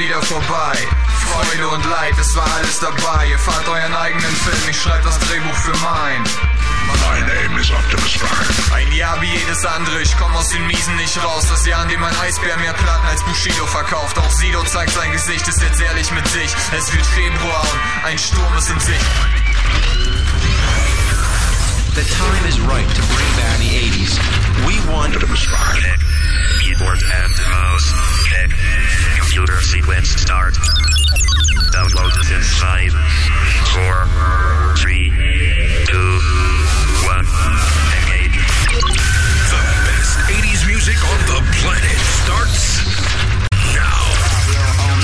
wieder vorbei. Freude und Leid, es war alles dabei. Ihr fahrt euren eigenen Film, ich schreib das Drehbuch für mein. My name is Optimus Prime. Ein Jahr wie jedes andere, ich komm aus den Miesen nicht raus. Das Jahr, in dem ein Eisbär mehr Platten als Bushido verkauft. Auch Sido zeigt sein Gesicht, ist jetzt ehrlich mit sich. Es wird Februar und ein Sturm ist in Sicht. The time is right to bring back the 80s. Sequence start.